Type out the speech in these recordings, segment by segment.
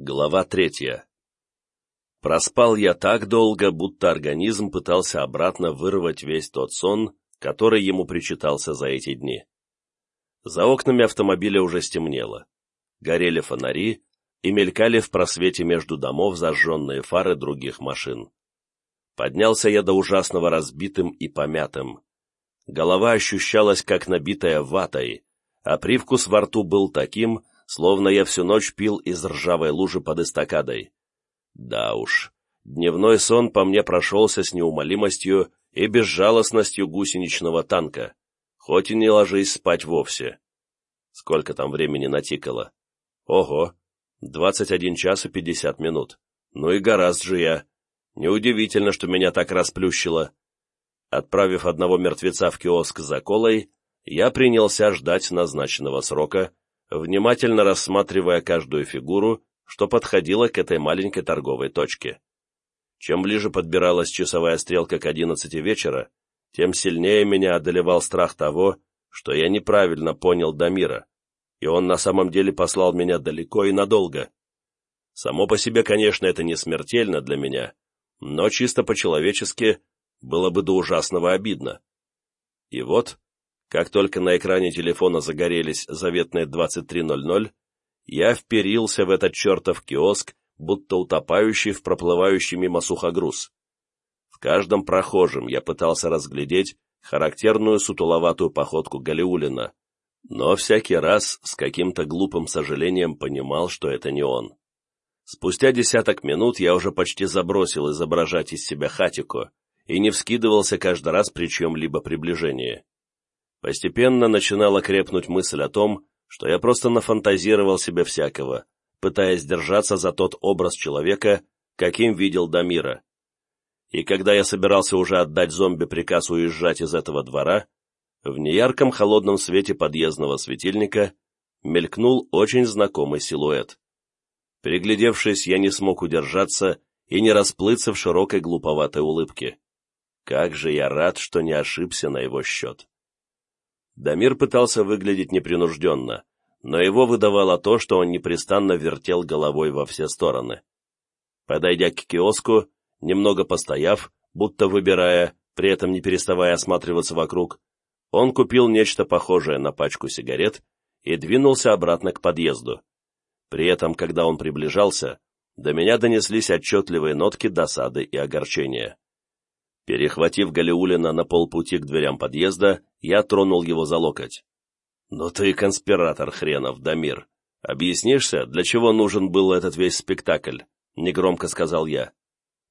Глава третья. Проспал я так долго, будто организм пытался обратно вырвать весь тот сон, который ему причитался за эти дни. За окнами автомобиля уже стемнело. Горели фонари и мелькали в просвете между домов зажженные фары других машин. Поднялся я до ужасного разбитым и помятым. Голова ощущалась, как набитая ватой, а привкус во рту был таким, словно я всю ночь пил из ржавой лужи под эстакадой. Да уж, дневной сон по мне прошелся с неумолимостью и безжалостностью гусеничного танка, хоть и не ложись спать вовсе. Сколько там времени натикало? Ого, двадцать один час и пятьдесят минут. Ну и гораздо же я. Неудивительно, что меня так расплющило. Отправив одного мертвеца в киоск за колой, я принялся ждать назначенного срока, внимательно рассматривая каждую фигуру, что подходила к этой маленькой торговой точке. Чем ближе подбиралась часовая стрелка к одиннадцати вечера, тем сильнее меня одолевал страх того, что я неправильно понял Дамира, и он на самом деле послал меня далеко и надолго. Само по себе, конечно, это не смертельно для меня, но чисто по-человечески было бы до ужасного обидно. И вот, как только на экране телефона загорелись заветные 23.00, я вперился в этот чертов киоск, будто утопающий в проплывающий мимо сухогруз. В каждом прохожем я пытался разглядеть характерную сутуловатую походку Галиулина, но всякий раз с каким-то глупым сожалением понимал, что это не он. Спустя десяток минут я уже почти забросил изображать из себя хатику и не вскидывался каждый раз при чьем-либо приближении. Постепенно начинала крепнуть мысль о том, что я просто нафантазировал себе всякого, пытаясь держаться за тот образ человека, каким видел Дамира. И когда я собирался уже отдать зомби приказ уезжать из этого двора, в неярком холодном свете подъездного светильника мелькнул очень знакомый силуэт. Приглядевшись, я не смог удержаться и не расплыться в широкой глуповатой улыбке. Как же я рад, что не ошибся на его счет. Дамир пытался выглядеть непринужденно, но его выдавало то, что он непрестанно вертел головой во все стороны. Подойдя к киоску, немного постояв, будто выбирая, при этом не переставая осматриваться вокруг, он купил нечто похожее на пачку сигарет и двинулся обратно к подъезду. При этом, когда он приближался, до меня донеслись отчетливые нотки досады и огорчения. Перехватив Галиулина на полпути к дверям подъезда, я тронул его за локоть. «Ну ты конспиратор хренов, Дамир. Объяснишься, для чего нужен был этот весь спектакль?» — негромко сказал я.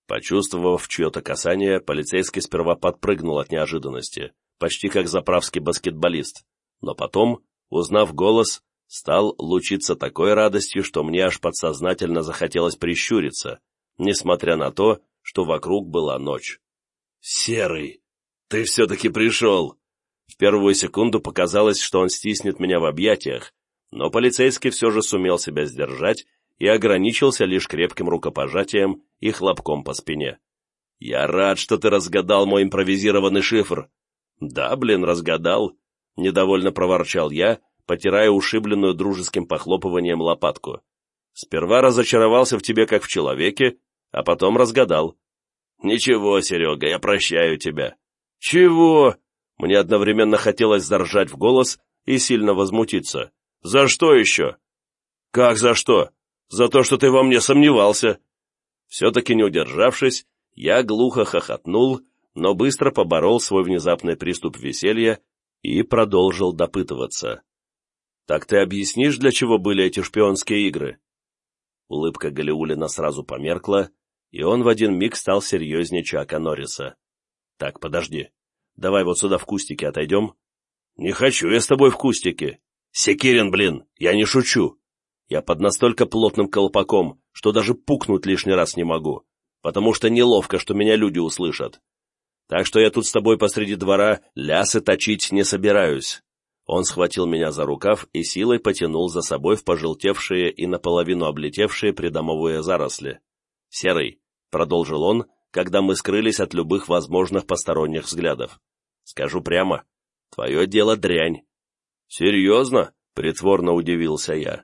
Почувствовав чье-то касание, полицейский сперва подпрыгнул от неожиданности, почти как заправский баскетболист, но потом, узнав голос, стал лучиться такой радостью, что мне аж подсознательно захотелось прищуриться, несмотря на то, что вокруг была ночь. «Серый, ты все-таки пришел!» В первую секунду показалось, что он стиснет меня в объятиях, но полицейский все же сумел себя сдержать и ограничился лишь крепким рукопожатием и хлопком по спине. «Я рад, что ты разгадал мой импровизированный шифр». «Да, блин, разгадал», — недовольно проворчал я, потирая ушибленную дружеским похлопыванием лопатку. «Сперва разочаровался в тебе как в человеке, а потом разгадал. «Ничего, Серега, я прощаю тебя». «Чего?» Мне одновременно хотелось заржать в голос и сильно возмутиться. «За что еще?» «Как за что? За то, что ты во мне сомневался». Все-таки не удержавшись, я глухо хохотнул, но быстро поборол свой внезапный приступ веселья и продолжил допытываться. «Так ты объяснишь, для чего были эти шпионские игры?» Улыбка Галиулина сразу померкла, и он в один миг стал серьезнее Чака Норриса. «Так, подожди. Давай вот сюда в кустике отойдем». «Не хочу я с тобой в кустике. Секирин, блин, я не шучу. Я под настолько плотным колпаком, что даже пукнуть лишний раз не могу, потому что неловко, что меня люди услышат. Так что я тут с тобой посреди двора лясы точить не собираюсь». Он схватил меня за рукав и силой потянул за собой в пожелтевшие и наполовину облетевшие придомовые заросли. «Серый», — продолжил он, когда мы скрылись от любых возможных посторонних взглядов. «Скажу прямо, твое дело дрянь». «Серьезно?» — притворно удивился я.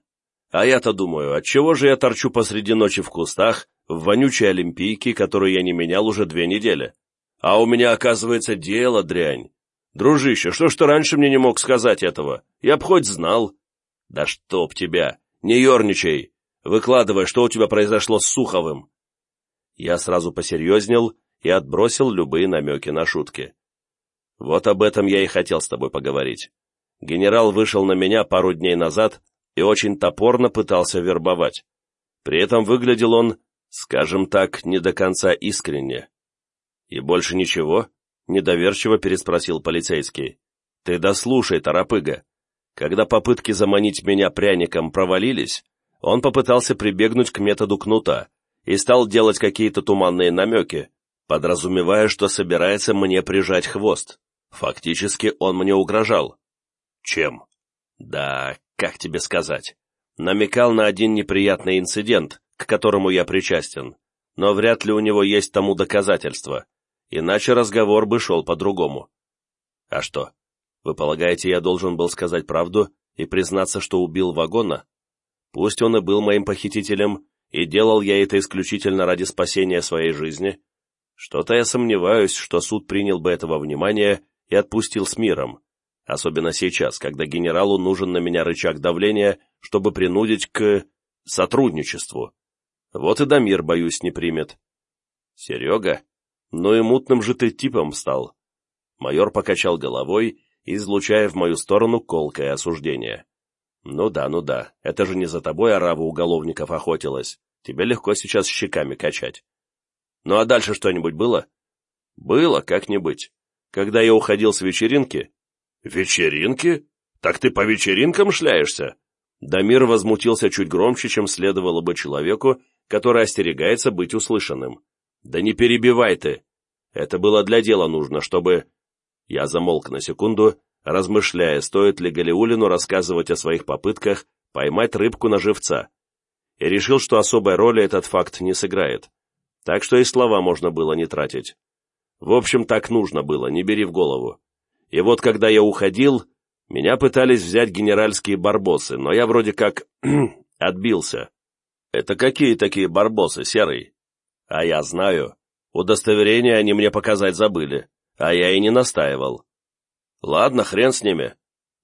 А я-то думаю, отчего же я торчу посреди ночи в кустах, в вонючей олимпийке, которую я не менял уже две недели? А у меня, оказывается, дело дрянь. Дружище, что ж ты раньше мне не мог сказать этого? Я б хоть знал. Да чтоб тебя! Не ерничай! Выкладывай, что у тебя произошло с Суховым. Я сразу посерьезнел и отбросил любые намеки на шутки. Вот об этом я и хотел с тобой поговорить. Генерал вышел на меня пару дней назад и очень топорно пытался вербовать. При этом выглядел он, скажем так, не до конца искренне. «И больше ничего?» — недоверчиво переспросил полицейский. «Ты дослушай, торопыга. Когда попытки заманить меня пряником провалились, он попытался прибегнуть к методу кнута и стал делать какие-то туманные намеки, подразумевая, что собирается мне прижать хвост. Фактически он мне угрожал. Чем? Да, как тебе сказать? Намекал на один неприятный инцидент, к которому я причастен, но вряд ли у него есть тому доказательства, иначе разговор бы шел по-другому. А что, вы полагаете, я должен был сказать правду и признаться, что убил вагона? Пусть он и был моим похитителем, и делал я это исключительно ради спасения своей жизни, что-то я сомневаюсь, что суд принял бы этого внимания и отпустил с миром, особенно сейчас, когда генералу нужен на меня рычаг давления, чтобы принудить к сотрудничеству. Вот и Дамир, боюсь, не примет. Серега? Ну и мутным же ты типом стал. Майор покачал головой, излучая в мою сторону колкое осуждение. «Ну да, ну да, это же не за тобой орава уголовников охотилась. Тебе легко сейчас щеками качать». «Ну а дальше что-нибудь было?» «Было, как-нибудь. Когда я уходил с вечеринки...» «Вечеринки? Так ты по вечеринкам шляешься?» Дамир возмутился чуть громче, чем следовало бы человеку, который остерегается быть услышанным. «Да не перебивай ты! Это было для дела нужно, чтобы...» Я замолк на секунду, размышляя, стоит ли Галиулину рассказывать о своих попытках поймать рыбку на живца, и решил, что особой роли этот факт не сыграет. Так что и слова можно было не тратить. В общем, так нужно было, не бери в голову. И вот когда я уходил, меня пытались взять генеральские барбосы, но я вроде как отбился. Это какие такие барбосы, Серый? А я знаю. Удостоверение они мне показать забыли, а я и не настаивал. Ладно, хрен с ними.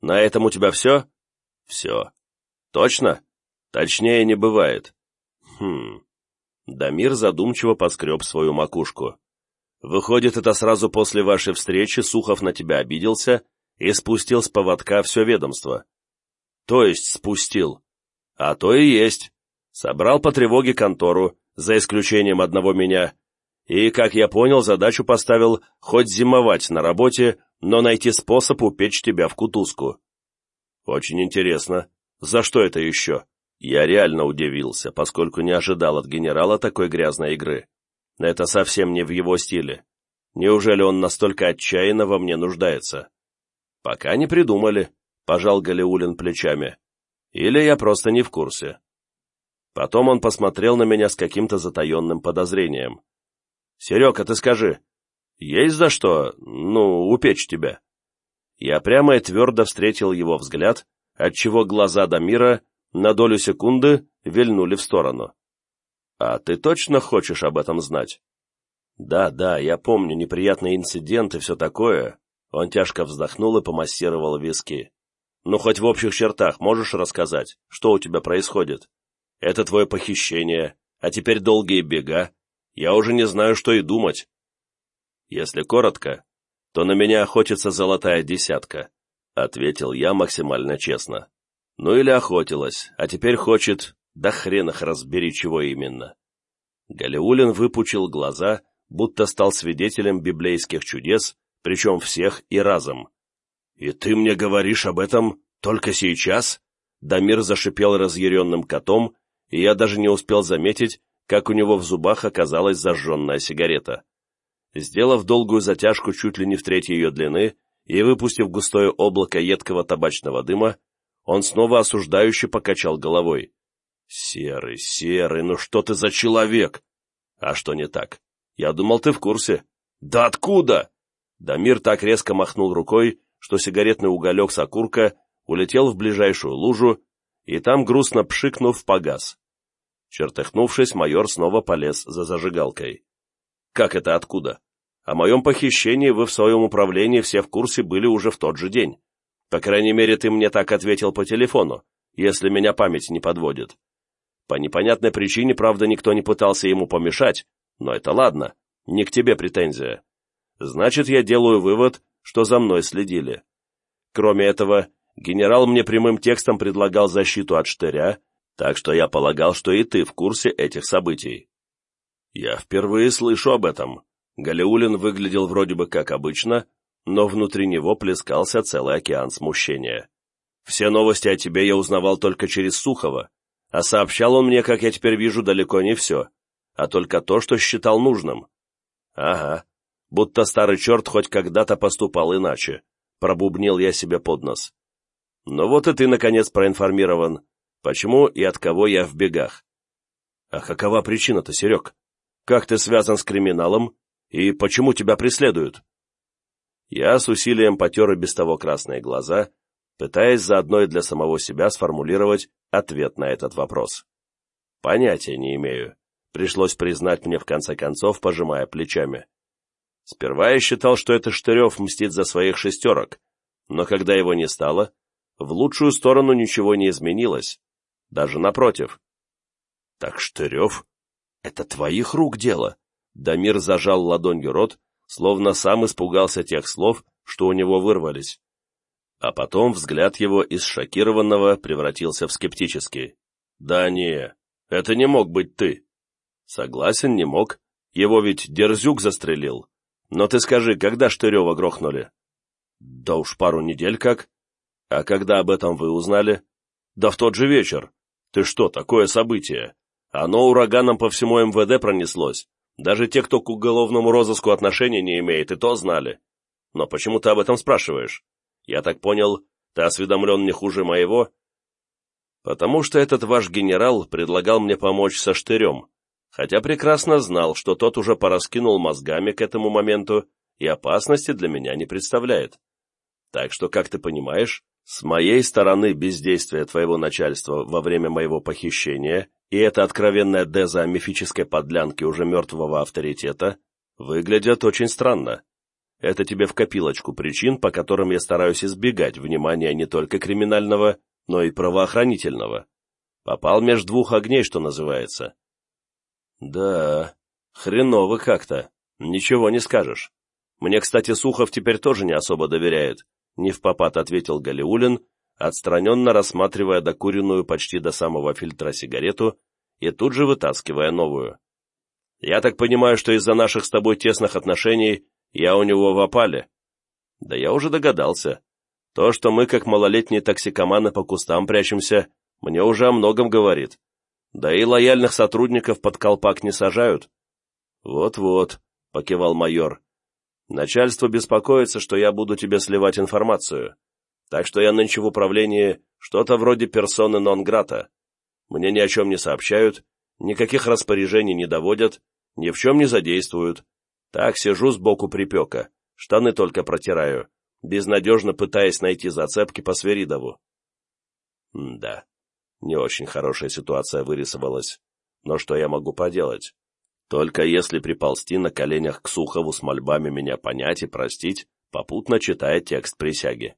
На этом у тебя все? Все. Точно? Точнее не бывает. Хм. Дамир задумчиво поскреб свою макушку. Выходит, это сразу после вашей встречи Сухов на тебя обиделся и спустил с поводка все ведомство. То есть спустил. А то и есть. Собрал по тревоге контору, за исключением одного меня, и, как я понял, задачу поставил хоть зимовать на работе, но найти способ упечь тебя в кутузку. Очень интересно. За что это еще? Я реально удивился, поскольку не ожидал от генерала такой грязной игры. Это совсем не в его стиле. Неужели он настолько отчаянно во мне нуждается? Пока не придумали, пожал Галиулин плечами. Или я просто не в курсе. Потом он посмотрел на меня с каким-то затаенным подозрением. «Серега, ты скажи, есть за что, ну, упечь тебя?» Я прямо и твердо встретил его взгляд, отчего глаза Дамира на долю секунды вильнули в сторону. «А ты точно хочешь об этом знать?» «Да, да, я помню неприятный инцидент и все такое». Он тяжко вздохнул и помассировал виски. «Ну, хоть в общих чертах можешь рассказать, что у тебя происходит? Это твое похищение, а теперь долгие бега. Я уже не знаю, что и думать. Если коротко, то на меня охотится золотая десятка, ответил я максимально честно. Ну или охотилась, а теперь хочет, да хрен их разбери, чего именно. Галиулин выпучил глаза, будто стал свидетелем библейских чудес, причем всех и разом. «И ты мне говоришь об этом только сейчас?» Дамир зашипел разъяренным котом, и я даже не успел заметить, как у него в зубах оказалась зажженная сигарета. Сделав долгую затяжку чуть ли не в третьей ее длины и выпустив густое облако едкого табачного дыма, он снова осуждающе покачал головой. «Серый, серый, ну что ты за человек?» «А что не так? Я думал, ты в курсе». «Да откуда?» Дамир так резко махнул рукой, что сигаретный уголек с окурка улетел в ближайшую лужу, и там, грустно пшикнув, погас. Чертыхнувшись, майор снова полез за зажигалкой. «Как это откуда? О моем похищении вы в своем управлении все в курсе были уже в тот же день. По крайней мере, ты мне так ответил по телефону, если меня память не подводит. По непонятной причине, правда, никто не пытался ему помешать, но это ладно, не к тебе претензия. Значит, я делаю вывод, что за мной следили. Кроме этого, генерал мне прямым текстом предлагал защиту от штыря, так что я полагал, что и ты в курсе этих событий. Я впервые слышу об этом. Галиулин выглядел вроде бы как обычно, но внутри него плескался целый океан смущения. Все новости о тебе я узнавал только через Сухова, а сообщал он мне, как я теперь вижу, далеко не все, а только то, что считал нужным. Ага, будто старый черт хоть когда-то поступал иначе, пробубнил я себе под нос. Но вот и ты, наконец, проинформирован, почему и от кого я в бегах. А какова причина-то, Серег? Как ты связан с криминалом и почему тебя преследуют? Я с усилием потер и без того красные глаза, пытаясь заодно и для самого себя сформулировать ответ на этот вопрос. Понятия не имею. Пришлось признать мне в конце концов, пожимая плечами. Сперва я считал, что это Штырев мстит за своих шестерок, но когда его не стало, в лучшую сторону ничего не изменилось, даже напротив. Так Штырев — это твоих рук дело. Дамир зажал ладонью рот, словно сам испугался тех слов, что у него вырвались. А потом взгляд его из шокированного превратился в скептический. «Да не, это не мог быть ты». «Согласен, не мог. Его ведь Дерзюк застрелил. Но ты скажи, когда Штырева грохнули?» «Да уж пару недель как». «А когда об этом вы узнали?» «Да в тот же вечер. Ты что, такое событие? Оно ураганом по всему МВД пронеслось. Даже те, кто к уголовному розыску отношения не имеет, и то знали. Но почему ты об этом спрашиваешь? Я так понял, ты осведомлен не хуже моего?» «Потому что этот ваш генерал предлагал мне помочь со штырем, хотя прекрасно знал, что тот уже пораскинул мозгами к этому моменту и опасности для меня не представляет. Так что, как ты понимаешь, с моей стороны бездействие твоего начальства во время моего похищения и эта откровенная деза о мифической подлянке уже мертвого авторитета выглядят очень странно. Это тебе в копилочку причин, по которым я стараюсь избегать внимания не только криминального, но и правоохранительного. Попал между двух огней, что называется. Да, хреново как-то, ничего не скажешь. Мне, кстати, Сухов теперь тоже не особо доверяет, не в попад ответил Галиулин, отстраненно рассматривая докуренную почти до самого фильтра сигарету и тут же вытаскивая новую. «Я так понимаю, что из-за наших с тобой тесных отношений я у него в опале?» «Да я уже догадался. То, что мы, как малолетние токсикоманы, по кустам прячемся, мне уже о многом говорит. Да и лояльных сотрудников под колпак не сажают». «Вот-вот», — покивал майор. «Начальство беспокоится, что я буду тебе сливать информацию. Так что я нынче в управлении что-то вроде персоны нон-грата. Мне ни о чем не сообщают, никаких распоряжений не доводят, ни в чем не задействуют. Так сижу сбоку припека, штаны только протираю, безнадежно пытаясь найти зацепки по Сверидову. Да, не очень хорошая ситуация вырисовалась. Но что я могу поделать? Только если приползти на коленях к Сухову с мольбами меня понять и простить, попутно читая текст присяги.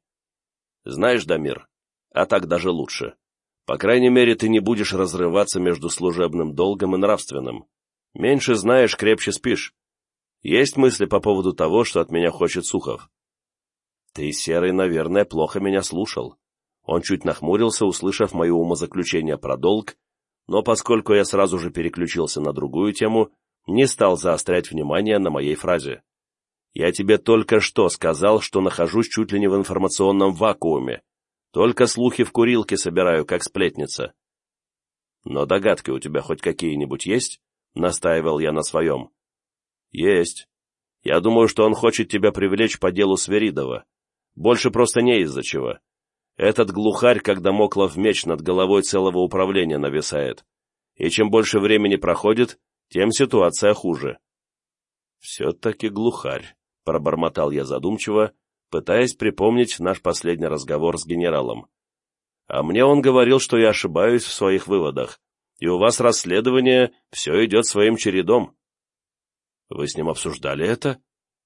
Знаешь, Дамир, а так даже лучше. По крайней мере, ты не будешь разрываться между служебным долгом и нравственным. Меньше знаешь, крепче спишь. Есть мысли по поводу того, что от меня хочет Сухов? Ты, Серый, наверное, плохо меня слушал. Он чуть нахмурился, услышав мое умозаключение про долг, но поскольку я сразу же переключился на другую тему, не стал заострять внимание на моей фразе. Я тебе только что сказал, что нахожусь чуть ли не в информационном вакууме. Только слухи в курилке собираю, как сплетница. Но догадки у тебя хоть какие-нибудь есть? Настаивал я на своем. Есть. Я думаю, что он хочет тебя привлечь по делу Сверидова. Больше просто не из-за чего. Этот глухарь, когда моклов меч над головой целого управления нависает. И чем больше времени проходит, тем ситуация хуже. Все-таки глухарь. — пробормотал я задумчиво, пытаясь припомнить наш последний разговор с генералом. А мне он говорил, что я ошибаюсь в своих выводах, и у вас расследование, все идет своим чередом. Вы с ним обсуждали это?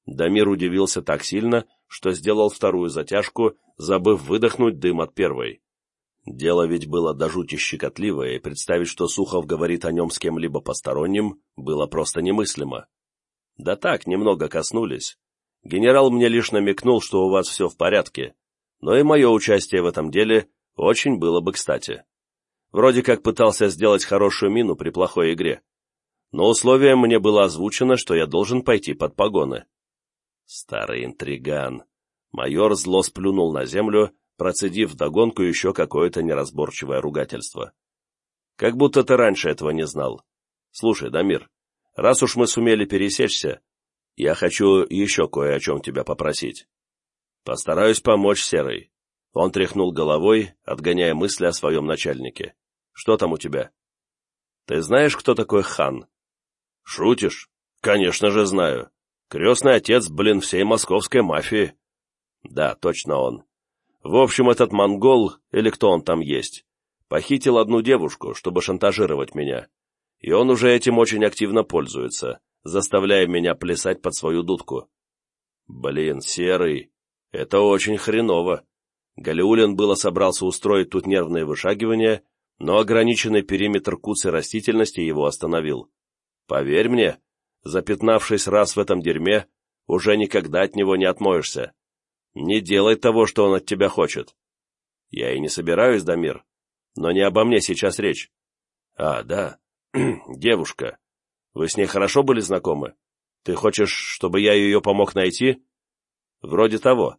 Дамир удивился так сильно, что сделал вторую затяжку, забыв выдохнуть дым от первой. Дело ведь было до жути щекотливое, и представить, что Сухов говорит о нем с кем-либо посторонним, было просто немыслимо. Да так, немного коснулись. Генерал мне лишь намекнул, что у вас все в порядке, но и мое участие в этом деле очень было бы кстати. Вроде как пытался сделать хорошую мину при плохой игре. Но условием мне было озвучено, что я должен пойти под погоны. Старый интриган. Майор зло сплюнул на землю, процедив вдогонку еще какое-то неразборчивое ругательство. «Как будто ты раньше этого не знал. Слушай, Дамир, раз уж мы сумели пересечься, я хочу еще кое о чем тебя попросить. Постараюсь помочь Серой». Он тряхнул головой, отгоняя мысли о своем начальнике. «Что там у тебя?» «Ты знаешь, кто такой хан?» «Шутишь? Конечно же знаю. Крестный отец, блин, всей московской мафии». «Да, точно он. В общем, этот монгол, или кто он там есть, похитил одну девушку, чтобы шантажировать меня. И он уже этим очень активно пользуется, заставляя меня плясать под свою дудку. Блин, Серый, это очень хреново. Галиулин было собрался устроить тут нервные вышагивания, но ограниченный периметр куцы растительности его остановил. Поверь мне, запятнавшись раз в этом дерьме, уже никогда от него не отмоешься. Не делай того, что он от тебя хочет. Я и не собираюсь, Дамир, но не обо мне сейчас речь. А, да, девушка. Вы с ней хорошо были знакомы? Ты хочешь, чтобы я ее помог найти? Вроде того.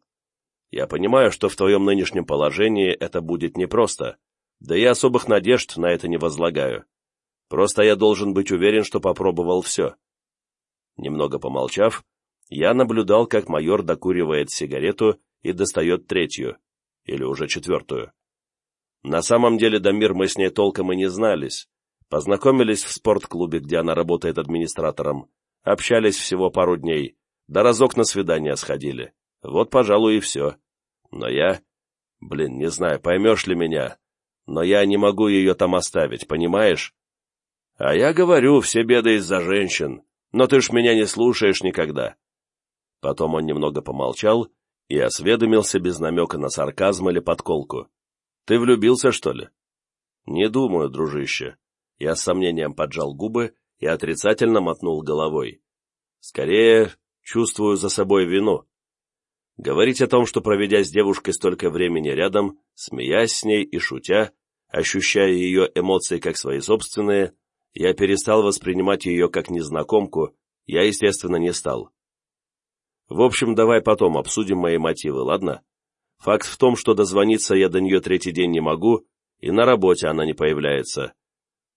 Я понимаю, что в твоем нынешнем положении это будет непросто, да и особых надежд на это не возлагаю. Просто я должен быть уверен, что попробовал все. Немного помолчав, я наблюдал, как майор докуривает сигарету и достает третью, или уже четвертую. На самом деле, Дамир, мы с ней толком и не знались. Познакомились в спортклубе, где она работает администратором. Общались всего пару дней. Да разок на свидание сходили. Вот, пожалуй, и все. Но я... Блин, не знаю, поймешь ли меня. Но я не могу ее там оставить, понимаешь? А я говорю, все беды из-за женщин. Но ты ж меня не слушаешь никогда. Потом он немного помолчал и осведомился без намека на сарказм или подколку. «Ты влюбился, что ли?» «Не думаю, дружище». Я с сомнением поджал губы и отрицательно мотнул головой. «Скорее, чувствую за собой вину». Говорить о том, что, проведя с девушкой столько времени рядом, смеясь с ней и шутя, ощущая ее эмоции как свои собственные, я перестал воспринимать ее как незнакомку, я, естественно, не стал. В общем, давай потом обсудим мои мотивы, ладно? Факт в том, что дозвониться я до нее третий день не могу, и на работе она не появляется.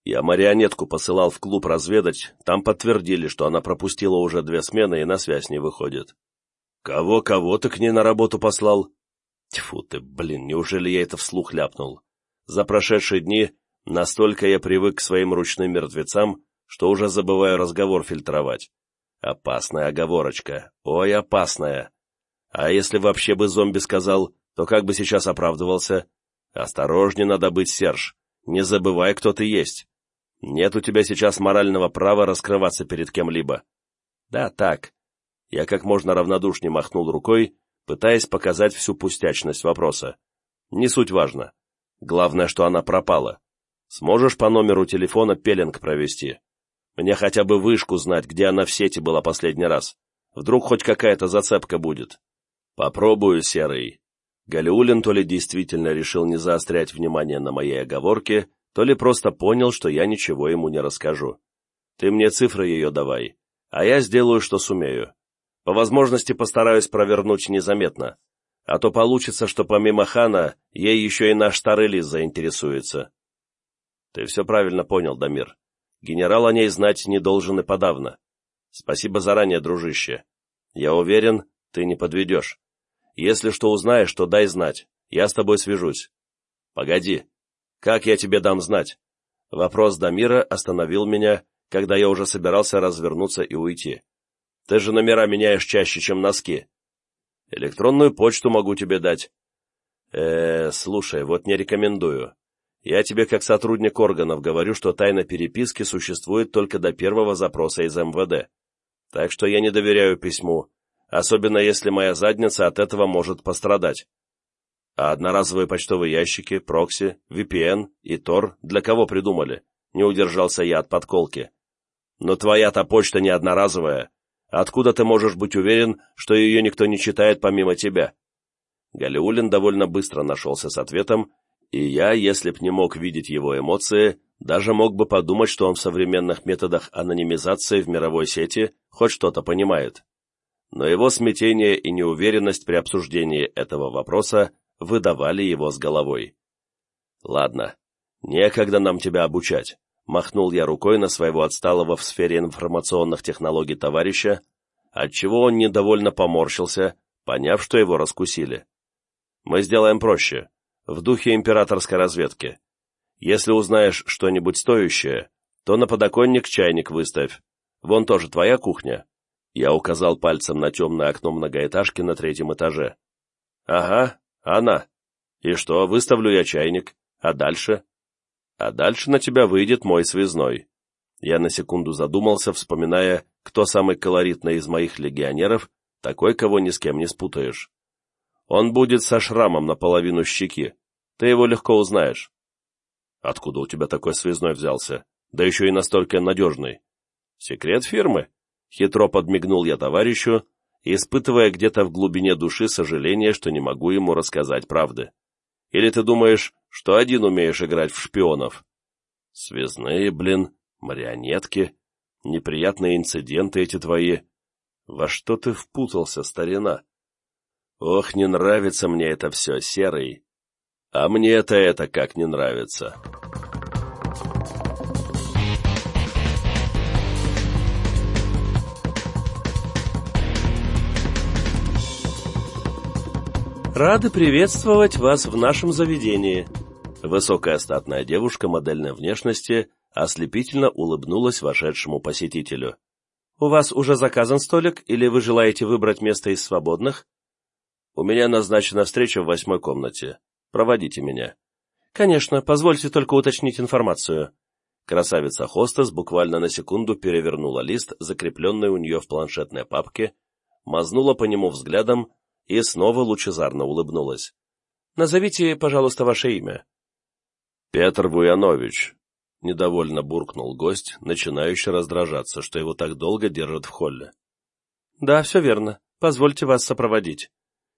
Я марионетку посылал в клуб разведать, там подтвердили, что она пропустила уже две смены и на связь не выходит. Кого-кого ты к ней на работу послал? Тьфу ты, блин, неужели я это вслух ляпнул? За прошедшие дни настолько я привык к своим ручным мертвецам, что уже забываю разговор фильтровать. Опасная оговорочка. Ой, опасная. А если вообще бы зомби сказал, то как бы сейчас оправдывался? Осторожнее надо быть, Серж. Не забывай, кто ты есть. Нет у тебя сейчас морального права раскрываться перед кем-либо. Да, так. Я как можно равнодушнее махнул рукой, пытаясь показать всю пустячность вопроса. Не суть важно. Главное, что она пропала. Сможешь по номеру телефона пеленг провести? Мне хотя бы вышку знать, где она в сети была последний раз. Вдруг хоть какая-то зацепка будет. Попробую, Серый. Галиулин то ли действительно решил не заострять внимание на моей оговорке, то ли просто понял, что я ничего ему не расскажу. Ты мне цифры ее давай, а я сделаю, что сумею. По возможности постараюсь провернуть незаметно, а то получится, что помимо хана ей еще и наш старый лис заинтересуется. Ты все правильно понял, Дамир. Генерал о ней знать не должен и подавно. Спасибо заранее, дружище. Я уверен, ты не подведешь. Если что узнаешь, то дай знать. Я с тобой свяжусь. Погоди. Как я тебе дам знать? Вопрос Дамира остановил меня, когда я уже собирался развернуться и уйти. Ты же номера меняешь чаще, чем носки. Электронную почту могу тебе дать. э слушай, вот не рекомендую. Я тебе как сотрудник органов говорю, что тайна переписки существует только до первого запроса из МВД. Так что я не доверяю письму, особенно если моя задница от этого может пострадать. А одноразовые почтовые ящики, прокси, VPN и Tor для кого придумали? Не удержался я от подколки. Но твоя-то почта не одноразовая. Откуда ты можешь быть уверен, что ее никто не читает помимо тебя? Галиулин довольно быстро нашелся с ответом, и я, если б не мог видеть его эмоции, даже мог бы подумать, что он в современных методах анонимизации в мировой сети хоть что-то понимает. Но его смятение и неуверенность при обсуждении этого вопроса выдавали его с головой. «Ладно, некогда нам тебя обучать», — махнул я рукой на своего отсталого в сфере информационных технологий товарища, отчего он недовольно поморщился, поняв, что его раскусили. «Мы сделаем проще в духе императорской разведки. Если узнаешь что-нибудь стоящее, то на подоконник чайник выставь. Вон тоже твоя кухня». Я указал пальцем на темное окно многоэтажки на третьем этаже. «Ага, она. И что, выставлю я чайник. А дальше?» «А дальше на тебя выйдет мой связной». Я на секунду задумался, вспоминая, кто самый колоритный из моих легионеров, такой, кого ни с кем не спутаешь. Он будет со шрамом наполовину щеки, ты его легко узнаешь. Откуда у тебя такой связной взялся? Да еще и настолько надежный. Секрет фирмы? Хитро подмигнул я товарищу, испытывая где-то в глубине души сожаление, что не могу ему рассказать правды. Или ты думаешь, что один умеешь играть в шпионов? Связные, блин, марионетки, неприятные инциденты эти твои. Во что ты впутался, старина? Ох, не нравится мне это все, серый. А мне-то это как не нравится. Рады приветствовать вас в нашем заведении. Высокая статная девушка модельной внешности ослепительно улыбнулась вошедшему посетителю. У вас уже заказан столик, или вы желаете выбрать место из свободных? У меня назначена встреча в восьмой комнате. Проводите меня». «Конечно, позвольте только уточнить информацию». Красавица-хостес буквально на секунду перевернула лист, закрепленный у нее в планшетной папке, мазнула по нему взглядом и снова лучезарно улыбнулась. «Назовите, пожалуйста, ваше имя». «Петр Вуянович», — недовольно буркнул гость, начинающий раздражаться, что его так долго держат в холле. «Да, все верно. Позвольте вас сопроводить».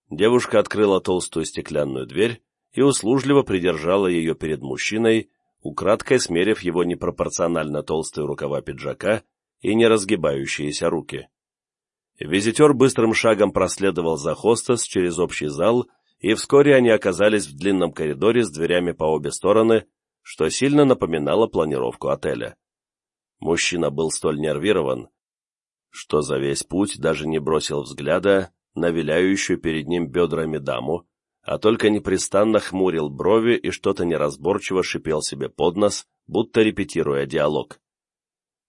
Девушка открыла толстую стеклянную дверь и услужливо придержала ее перед мужчиной, украдкой смерив его непропорционально толстые рукава пиджака и не разгибающиеся руки. Визитер быстрым шагом проследовал за хостес через общий зал, и вскоре они оказались в длинном коридоре с дверями по обе стороны, что сильно напоминало планировку отеля. Мужчина был столь нервирован, что за весь путь даже не бросил взгляда на виляющую перед ним бедрами даму, а только непрестанно хмурил брови и что-то неразборчиво шипел себе под нос, будто репетируя диалог.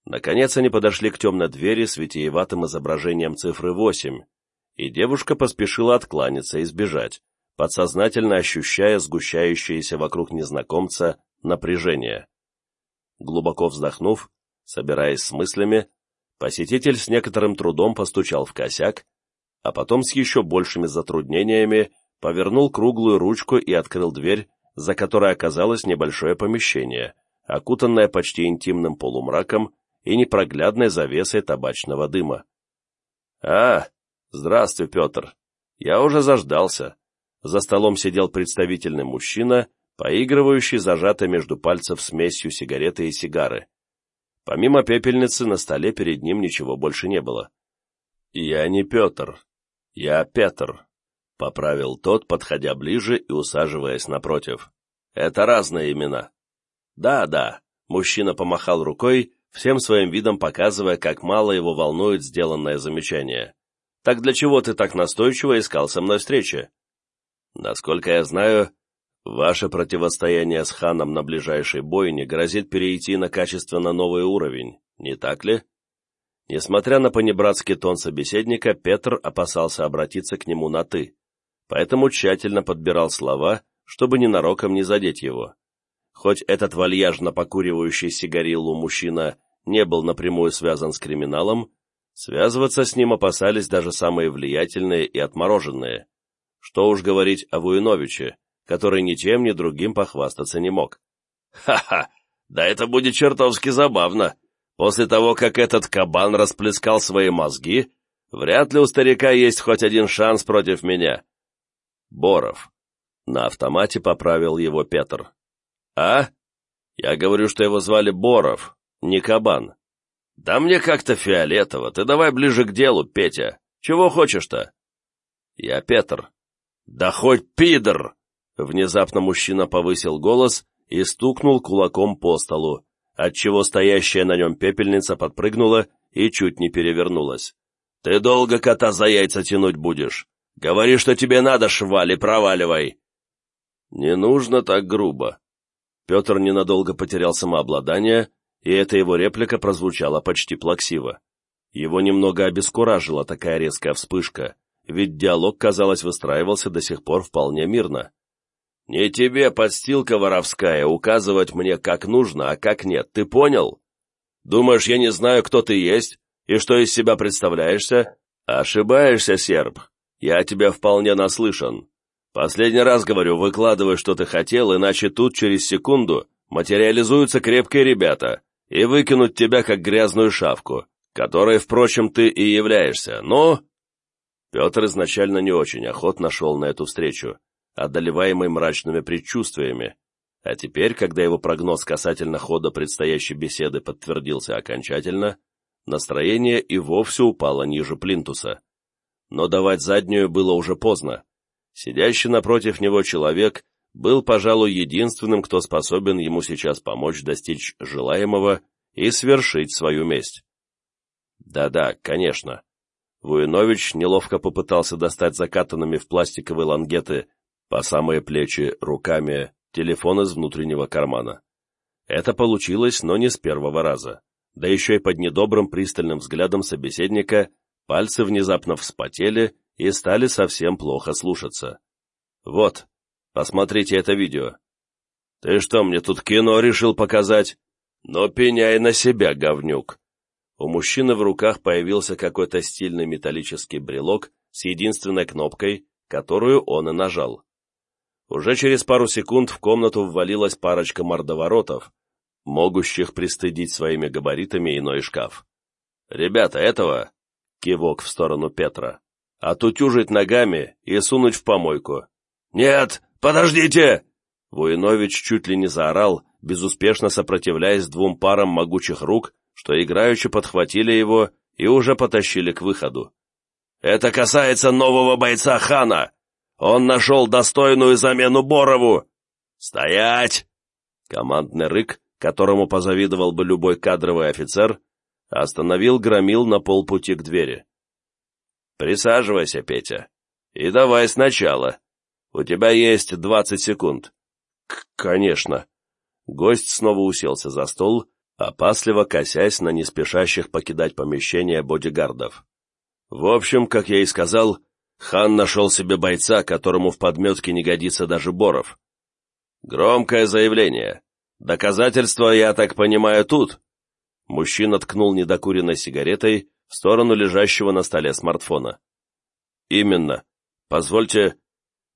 Наконец они подошли к темной двери с витиеватым изображением цифры 8, и девушка поспешила откланяться и сбежать, подсознательно ощущая сгущающееся вокруг незнакомца напряжение. Глубоко вздохнув, собираясь с мыслями, посетитель с некоторым трудом постучал в косяк, а потом с еще большими затруднениями повернул круглую ручку и открыл дверь, за которой оказалось небольшое помещение, окутанное почти интимным полумраком и непроглядной завесой табачного дыма. «А, здравствуй, Петр. Я уже заждался». За столом сидел представительный мужчина, поигрывающий зажатой между пальцев смесью сигареты и сигары. Помимо пепельницы на столе перед ним ничего больше не было. «Я не Петр. Я Петр», — поправил тот, подходя ближе и усаживаясь напротив. «Это разные имена». «Да, да», — мужчина помахал рукой, всем своим видом показывая, как мало его волнует сделанное замечание. «Так для чего ты так настойчиво искал со мной встречи?» «Насколько я знаю, ваше противостояние с ханом на ближайшей бойне грозит перейти на качественно новый уровень, не так ли?» Несмотря на понебратский тон собеседника, Петр опасался обратиться к нему на «ты». поэтому тщательно подбирал слова, чтобы ненароком не задеть его. Хоть этот вальяжно покуривающий сигариллу мужчина не был напрямую связан с криминалом, связываться с ним опасались даже самые влиятельные и отмороженные. Что уж говорить о Вуиновиче, который ничем ни другим похвастаться не мог. «Ха-ха! Да это будет чертовски забавно! После того, как этот кабан расплескал свои мозги, вряд ли у старика есть хоть один шанс против меня». Боров. На автомате поправил его Петр. «А? Я говорю, что его звали Боров, не Кабан». «Да мне как-то фиолетово, ты давай ближе к делу, Петя. Чего хочешь-то?» «Я Петр». «Да хоть пидор!» Внезапно мужчина повысил голос и стукнул кулаком по столу, отчего стоящая на нем пепельница подпрыгнула и чуть не перевернулась. «Ты долго кота за яйца тянуть будешь? Говори, что тебе надо, швали, проваливай!» «Не нужно так грубо». Петр ненадолго потерял самообладание, и эта его реплика прозвучала почти плаксиво. Его немного обескуражила такая резкая вспышка, ведь диалог, казалось, выстраивался до сих пор вполне мирно. «Не тебе, подстилка воровская, указывать мне, как нужно, а как нет, ты понял? Думаешь, я не знаю, кто ты есть и что из себя представляешься? Ошибаешься, серб. Я тебя вполне наслышан. Последний раз говорю, выкладывай, что ты хотел, иначе тут через секунду материализуются крепкие ребята и выкинут тебя, как грязную шавку, которой, впрочем, ты и являешься. Ну...» Петр изначально не очень охотно шел на эту встречу, одолеваемый мрачными предчувствиями, а теперь, когда его прогноз касательно хода предстоящей беседы подтвердился окончательно, настроение и вовсе упало ниже плинтуса. Но давать заднюю было уже поздно. Сидящий напротив него человек был, пожалуй, единственным, кто способен ему сейчас помочь достичь желаемого и свершить свою месть. Да-да, конечно. Вуинович неловко попытался достать закатанными в пластиковые лангеты по самые плечи руками телефон из внутреннего кармана. Это получилось, но не с первого раза. Да еще и под недобрым пристальным взглядом собеседника пальцы внезапно вспотели и стали совсем плохо слушаться. «Вот, посмотрите это видео». «Ты что, мне тут кино решил показать?» «Но пеняй на себя, говнюк!» У мужчины в руках появился какой-то стильный металлический брелок с единственной кнопкой, которую он и нажал. Уже через пару секунд в комнату ввалилась парочка мордоворотов, могущих пристыдить своими габаритами иной шкаф. «Ребята, этого...» — кивок в сторону Петра. «Отутюжить ногами и сунуть в помойку». «Нет, подождите!» Вуинович чуть ли не заорал, безуспешно сопротивляясь двум парам могучих рук, что играючи подхватили его и уже потащили к выходу. «Это касается нового бойца Хана! Он нашел достойную замену Борову! Стоять!» Командный рык, которому позавидовал бы любой кадровый офицер, остановил громил на полпути к двери. «Присаживайся, Петя, и давай сначала. У тебя есть двадцать секунд». «Конечно». Гость снова уселся за стол, опасливо косясь на неспешащих покидать помещение бодигардов. В общем, как я и сказал, Хан нашел себе бойца, которому в подметке не годится даже Боров. Громкое заявление. Доказательства, я так понимаю, тут. Мужчина ткнул недокуренной сигаретой в сторону лежащего на столе смартфона. Именно. Позвольте...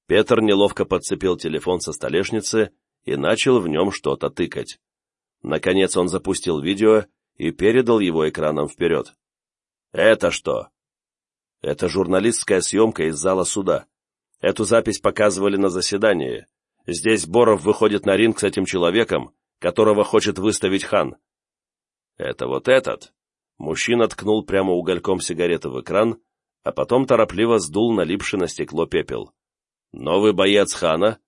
Петр неловко подцепил телефон со столешницы и начал в нем что-то тыкать. Наконец он запустил видео и передал его экраном вперед. «Это что?» Это журналистская съемка из зала суда. Эту запись показывали на заседании. Здесь Боров выходит на ринг с этим человеком, которого хочет выставить хан. Это вот этот. Мужчина ткнул прямо угольком сигареты в экран, а потом торопливо сдул налипший на стекло пепел. Новый боец хана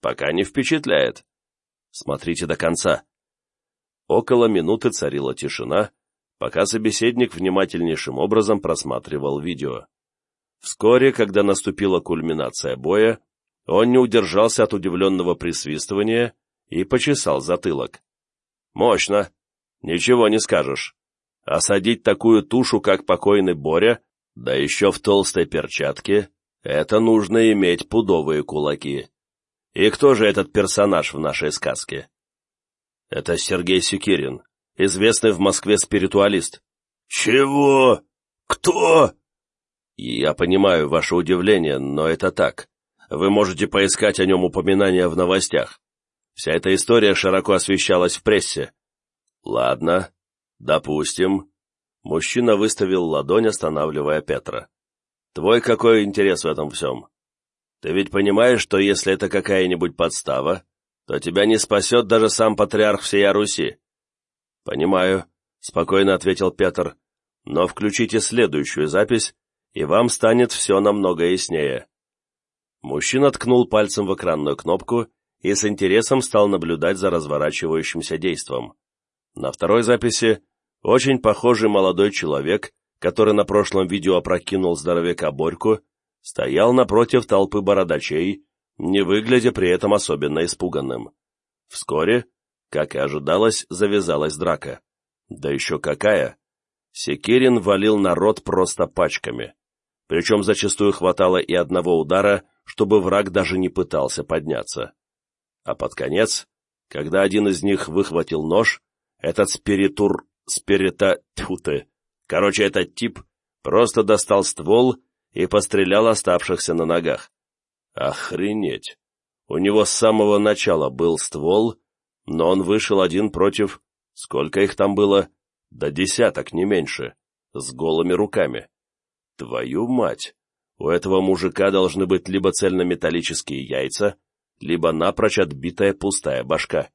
пока не впечатляет. Смотрите до конца. Около минуты царила тишина, пока собеседник внимательнейшим образом просматривал видео. Вскоре, когда наступила кульминация боя, он не удержался от удивленного присвистывания и почесал затылок. «Мощно! Ничего не скажешь. Осадить такую тушу, как покойный Боря, да еще в толстой перчатке, Это нужно иметь пудовые кулаки. И кто же этот персонаж в нашей сказке? Это Сергей Секирин, известный в Москве спиритуалист. Чего? Кто? Я понимаю ваше удивление, но это так. Вы можете поискать о нем упоминания в новостях. Вся эта история широко освещалась в прессе. Ладно, допустим. Мужчина выставил ладонь, останавливая Петра. Твой какой интерес в этом всем? Ты ведь понимаешь, что если это какая-нибудь подстава, то тебя не спасет даже сам патриарх всей Руси. Понимаю, спокойно ответил Петр, но включите следующую запись, и вам станет все намного яснее. Мужчина ткнул пальцем в экранную кнопку и с интересом стал наблюдать за разворачивающимся действом. На второй записи очень похожий молодой человек который на прошлом видео опрокинул здоровяка Борьку, стоял напротив толпы бородачей, не выглядя при этом особенно испуганным. Вскоре, как и ожидалось, завязалась драка. Да еще какая! Секирин валил народ просто пачками. Причем зачастую хватало и одного удара, чтобы враг даже не пытался подняться. А под конец, когда один из них выхватил нож, этот спиритур... спирита... тьфу Короче, этот тип просто достал ствол и пострелял оставшихся на ногах. Охренеть! У него с самого начала был ствол, но он вышел один против... Сколько их там было? До десяток, не меньше. С голыми руками. Твою мать! У этого мужика должны быть либо цельнометаллические яйца, либо напрочь отбитая пустая башка.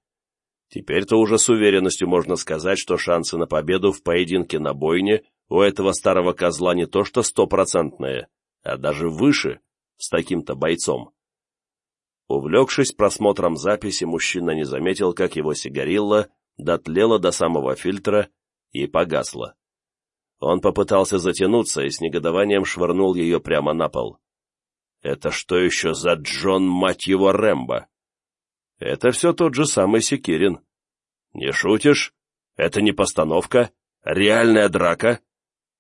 Теперь-то уже с уверенностью можно сказать, что шансы на победу в поединке на бойне у этого старого козла не то что стопроцентные, а даже выше, с таким-то бойцом. Увлекшись просмотром записи, мужчина не заметил, как его сигарилла дотлела до самого фильтра и погасла. Он попытался затянуться и с негодованием швырнул ее прямо на пол. «Это что еще за Джон, мать его, Рэмбо?» Это все тот же самый Секирин. Не шутишь? Это не постановка? Реальная драка?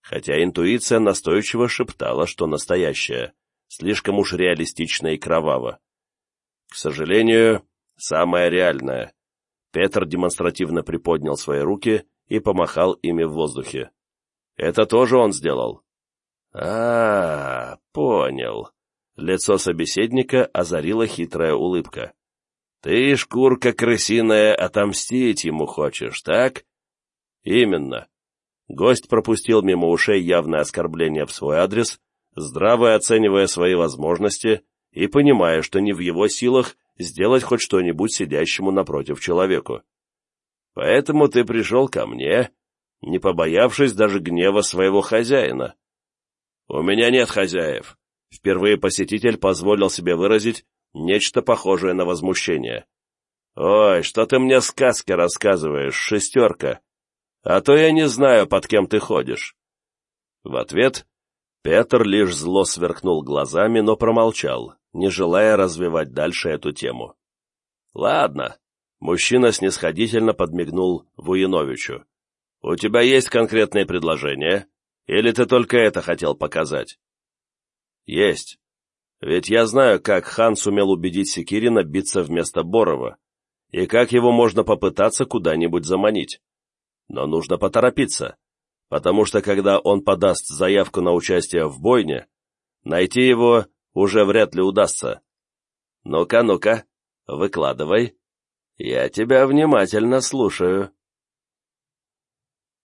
Хотя интуиция настойчиво шептала, что настоящая, слишком уж реалистично и кроваво. К сожалению, самая реальная. Петр демонстративно приподнял свои руки и помахал ими в воздухе. Это тоже он сделал. А, -а, -а понял. Лицо собеседника озарила хитрая улыбка. Ты, шкурка крысиная, отомстить ему хочешь, так? Именно. Гость пропустил мимо ушей явное оскорбление в свой адрес, здраво оценивая свои возможности и понимая, что не в его силах сделать хоть что-нибудь сидящему напротив человеку. Поэтому ты пришел ко мне, не побоявшись даже гнева своего хозяина. У меня нет хозяев. Впервые посетитель позволил себе выразить нечто похожее на возмущение. «Ой, что ты мне сказки рассказываешь, шестерка? А то я не знаю, под кем ты ходишь». В ответ Петр лишь зло сверкнул глазами, но промолчал, не желая развивать дальше эту тему. «Ладно», — мужчина снисходительно подмигнул Вуяновичу. «У тебя есть конкретные предложения? Или ты только это хотел показать?» «Есть. Ведь я знаю, как хан сумел убедить Секирина биться вместо Борова, и как его можно попытаться куда-нибудь заманить. Но нужно поторопиться, потому что когда он подаст заявку на участие в бойне, найти его уже вряд ли удастся. Ну-ка, ну-ка, выкладывай. Я тебя внимательно слушаю.